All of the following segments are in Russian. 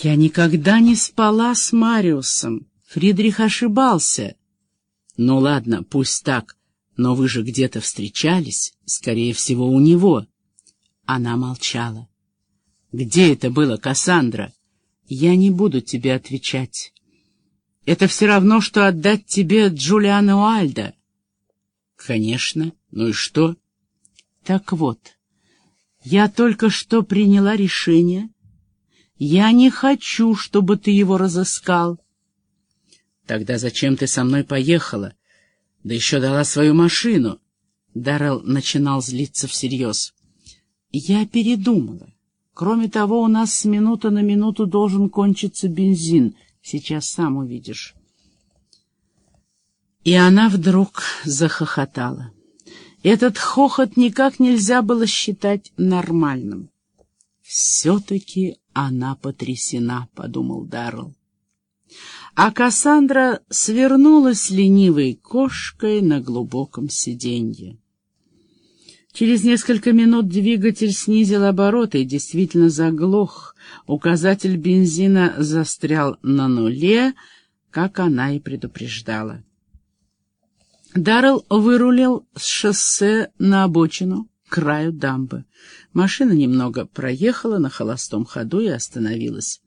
Я никогда не спала с Мариусом. Фридрих ошибался. Ну ладно, пусть так, но вы же где-то встречались, скорее всего, у него. Она молчала. Где это было, Кассандра? Я не буду тебе отвечать. Это все равно, что отдать тебе Джулиана Уальда. Конечно. Ну и что? Так вот, я только что приняла решение. Я не хочу, чтобы ты его разыскал. Тогда зачем ты со мной поехала? Да еще дала свою машину. Даррелл начинал злиться всерьез. Я передумала. Кроме того, у нас с минуты на минуту должен кончиться бензин — Сейчас сам увидишь. И она вдруг захохотала. Этот хохот никак нельзя было считать нормальным. «Все-таки она потрясена», — подумал Даррелл. А Кассандра свернулась ленивой кошкой на глубоком сиденье. Через несколько минут двигатель снизил обороты и действительно заглох. Указатель бензина застрял на нуле, как она и предупреждала. Даррелл вырулил с шоссе на обочину, краю дамбы. Машина немного проехала на холостом ходу и остановилась.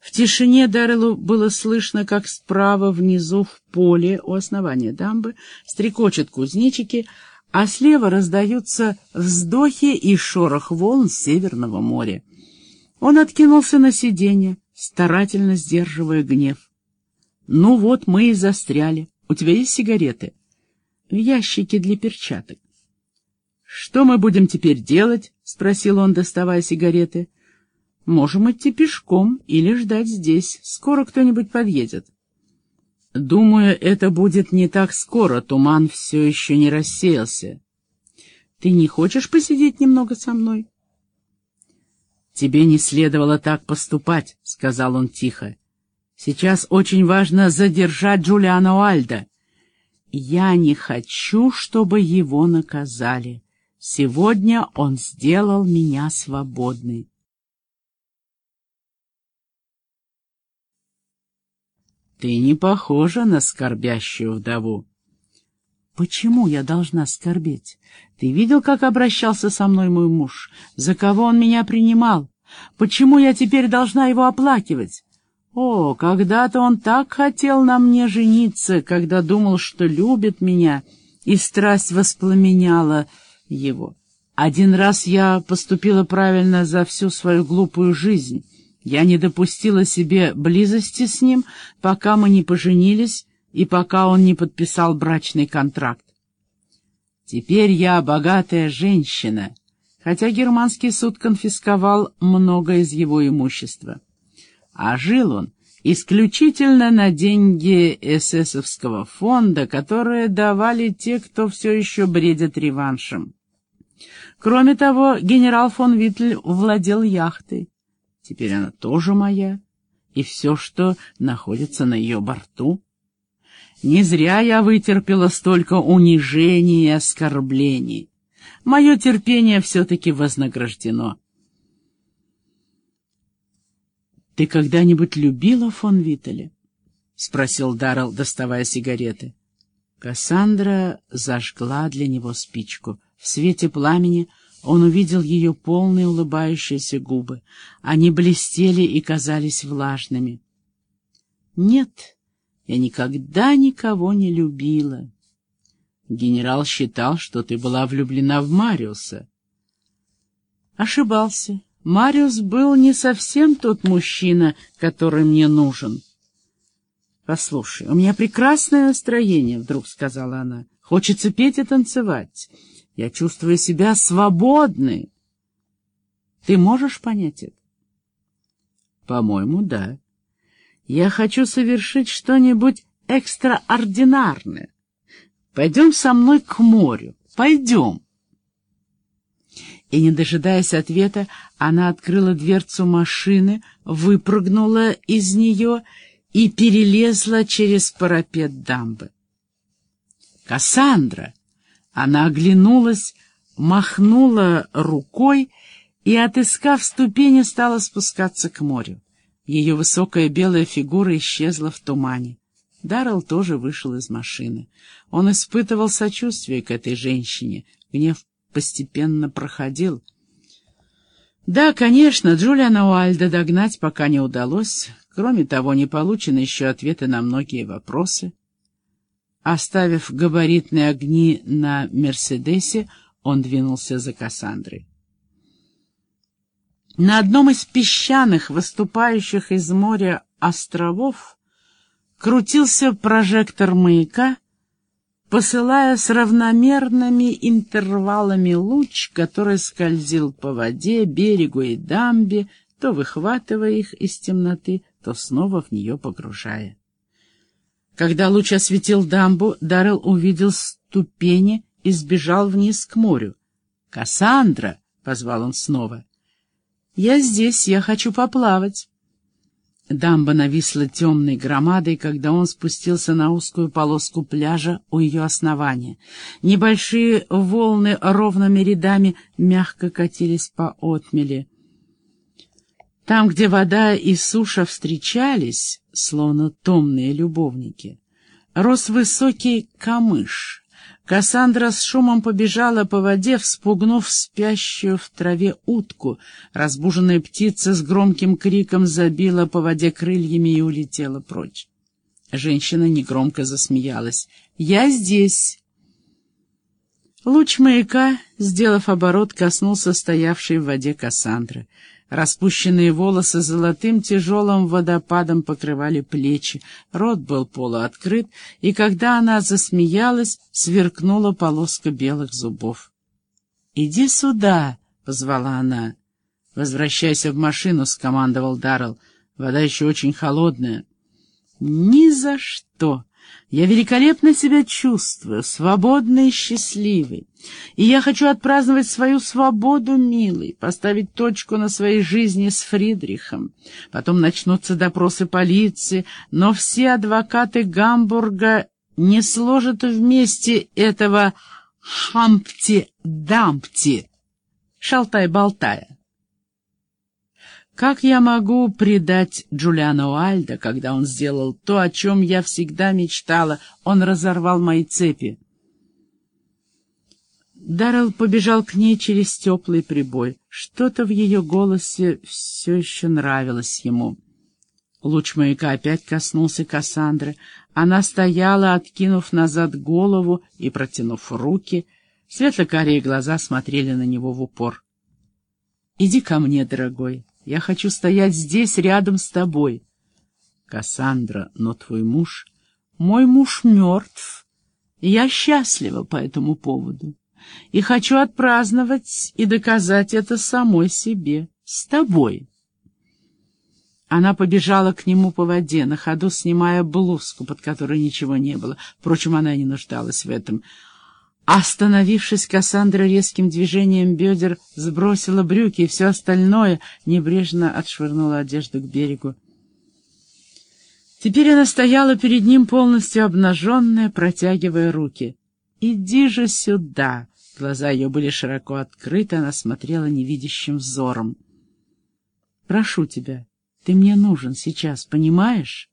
В тишине Дарреллу было слышно, как справа внизу в поле у основания дамбы стрекочут кузнечики, а слева раздаются вздохи и шорох волн Северного моря. Он откинулся на сиденье, старательно сдерживая гнев. «Ну вот, мы и застряли. У тебя есть сигареты?» «В ящике для перчаток». «Что мы будем теперь делать?» — спросил он, доставая сигареты. «Можем идти пешком или ждать здесь. Скоро кто-нибудь подъедет». Думаю, это будет не так скоро, туман все еще не рассеялся. Ты не хочешь посидеть немного со мной? Тебе не следовало так поступать, — сказал он тихо. Сейчас очень важно задержать Джулиана Уальда. Я не хочу, чтобы его наказали. Сегодня он сделал меня свободной. Ты не похожа на скорбящую вдову. Почему я должна скорбеть? Ты видел, как обращался со мной мой муж? За кого он меня принимал? Почему я теперь должна его оплакивать? О, когда-то он так хотел на мне жениться, когда думал, что любит меня, и страсть воспламеняла его. Один раз я поступила правильно за всю свою глупую жизнь. Я не допустила себе близости с ним, пока мы не поженились и пока он не подписал брачный контракт. Теперь я богатая женщина, хотя германский суд конфисковал много из его имущества. А жил он исключительно на деньги эсэсовского фонда, которые давали те, кто все еще бредит реваншем. Кроме того, генерал фон Витль владел яхтой. Теперь она тоже моя, и все, что находится на ее борту. Не зря я вытерпела столько унижений и оскорблений. Мое терпение все-таки вознаграждено. «Ты когда-нибудь любила фон Виттеля?» — спросил Даррелл, доставая сигареты. Кассандра зажгла для него спичку. В свете пламени он увидел ее полные улыбающиеся губы. Они блестели и казались влажными. «Нет, я никогда никого не любила. Генерал считал, что ты была влюблена в Мариуса». Ошибался. Мариус был не совсем тот мужчина, который мне нужен. «Послушай, у меня прекрасное настроение», — вдруг сказала она. «Хочется петь и танцевать. Я чувствую себя свободной. Ты можешь понять это? По-моему, да. Я хочу совершить что-нибудь экстраординарное. Пойдем со мной к морю. Пойдем. И, не дожидаясь ответа, она открыла дверцу машины, выпрыгнула из нее и перелезла через парапет дамбы. «Кассандра!» Она оглянулась, махнула рукой и, отыскав ступени, стала спускаться к морю. Ее высокая белая фигура исчезла в тумане. Даррелл тоже вышел из машины. Он испытывал сочувствие к этой женщине. Гнев постепенно проходил. Да, конечно, Джулиана Уальда догнать пока не удалось. Кроме того, не получены еще ответы на многие вопросы. Оставив габаритные огни на «Мерседесе», он двинулся за Кассандрой. На одном из песчаных, выступающих из моря островов, крутился прожектор маяка, посылая с равномерными интервалами луч, который скользил по воде, берегу и дамбе, то выхватывая их из темноты, то снова в нее погружая. Когда луч осветил дамбу, Даррелл увидел ступени и сбежал вниз к морю. «Кассандра!» — позвал он снова. «Я здесь, я хочу поплавать». Дамба нависла темной громадой, когда он спустился на узкую полоску пляжа у ее основания. Небольшие волны ровными рядами мягко катились по отмели. Там, где вода и суша встречались, словно томные любовники, рос высокий камыш. Кассандра с шумом побежала по воде, вспугнув спящую в траве утку. Разбуженная птица с громким криком забила по воде крыльями и улетела прочь. Женщина негромко засмеялась. «Я здесь!» Луч маяка, сделав оборот, коснулся стоявшей в воде Кассандры. Распущенные волосы золотым тяжелым водопадом покрывали плечи, рот был полуоткрыт, и когда она засмеялась, сверкнула полоска белых зубов. «Иди сюда!» — позвала она. «Возвращайся в машину», — скомандовал Даррелл. «Вода еще очень холодная». «Ни за что!» Я великолепно себя чувствую, свободной и счастливой. И я хочу отпраздновать свою свободу, милый, поставить точку на своей жизни с Фридрихом. Потом начнутся допросы полиции, но все адвокаты Гамбурга не сложат вместе этого хампти-дампти, шалтай-болтая. Как я могу предать Джулиана Уальда, когда он сделал то, о чем я всегда мечтала? Он разорвал мои цепи. Даррелл побежал к ней через теплый прибой. Что-то в ее голосе все еще нравилось ему. Луч маяка опять коснулся Кассандры. Она стояла, откинув назад голову и протянув руки. Светло-карие глаза смотрели на него в упор. «Иди ко мне, дорогой». Я хочу стоять здесь, рядом с тобой. Кассандра, но твой муж... Мой муж мертв, я счастлива по этому поводу. И хочу отпраздновать и доказать это самой себе, с тобой. Она побежала к нему по воде, на ходу снимая блузку, под которой ничего не было. Впрочем, она не нуждалась в этом. Остановившись, Кассандра резким движением бедер сбросила брюки и все остальное небрежно отшвырнула одежду к берегу. Теперь она стояла перед ним полностью обнаженная, протягивая руки. «Иди же сюда!» Глаза ее были широко открыты, она смотрела невидящим взором. «Прошу тебя, ты мне нужен сейчас, понимаешь?»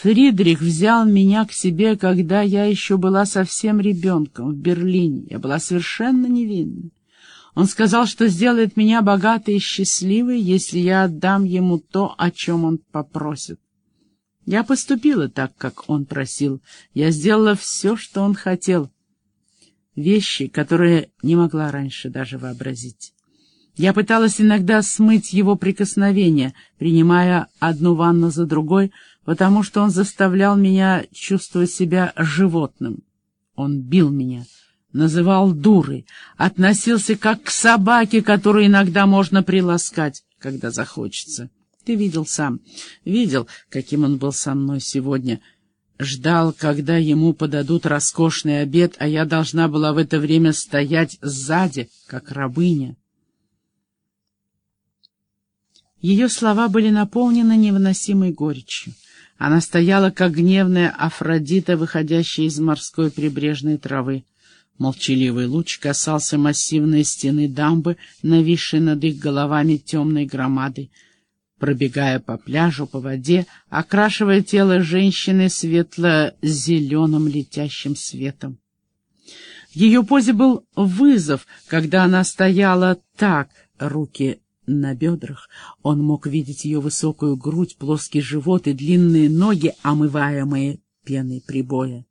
Фридрих взял меня к себе, когда я еще была совсем ребенком в Берлине. Я была совершенно невинна. Он сказал, что сделает меня богатой и счастливой, если я отдам ему то, о чем он попросит. Я поступила так, как он просил. Я сделала все, что он хотел. Вещи, которые не могла раньше даже вообразить. Я пыталась иногда смыть его прикосновения, принимая одну ванну за другой, потому что он заставлял меня чувствовать себя животным. Он бил меня, называл дурой, относился как к собаке, которую иногда можно приласкать, когда захочется. Ты видел сам, видел, каким он был со мной сегодня. Ждал, когда ему подадут роскошный обед, а я должна была в это время стоять сзади, как рабыня. Ее слова были наполнены невыносимой горечью. Она стояла, как гневная Афродита, выходящая из морской прибрежной травы. Молчаливый луч касался массивной стены дамбы, нависшей над их головами темной громадой. пробегая по пляжу, по воде, окрашивая тело женщины светло-зеленым летящим светом. В ее позе был вызов, когда она стояла так, руки на бедрах. Он мог видеть ее высокую грудь, плоский живот и длинные ноги, омываемые пеной прибоя.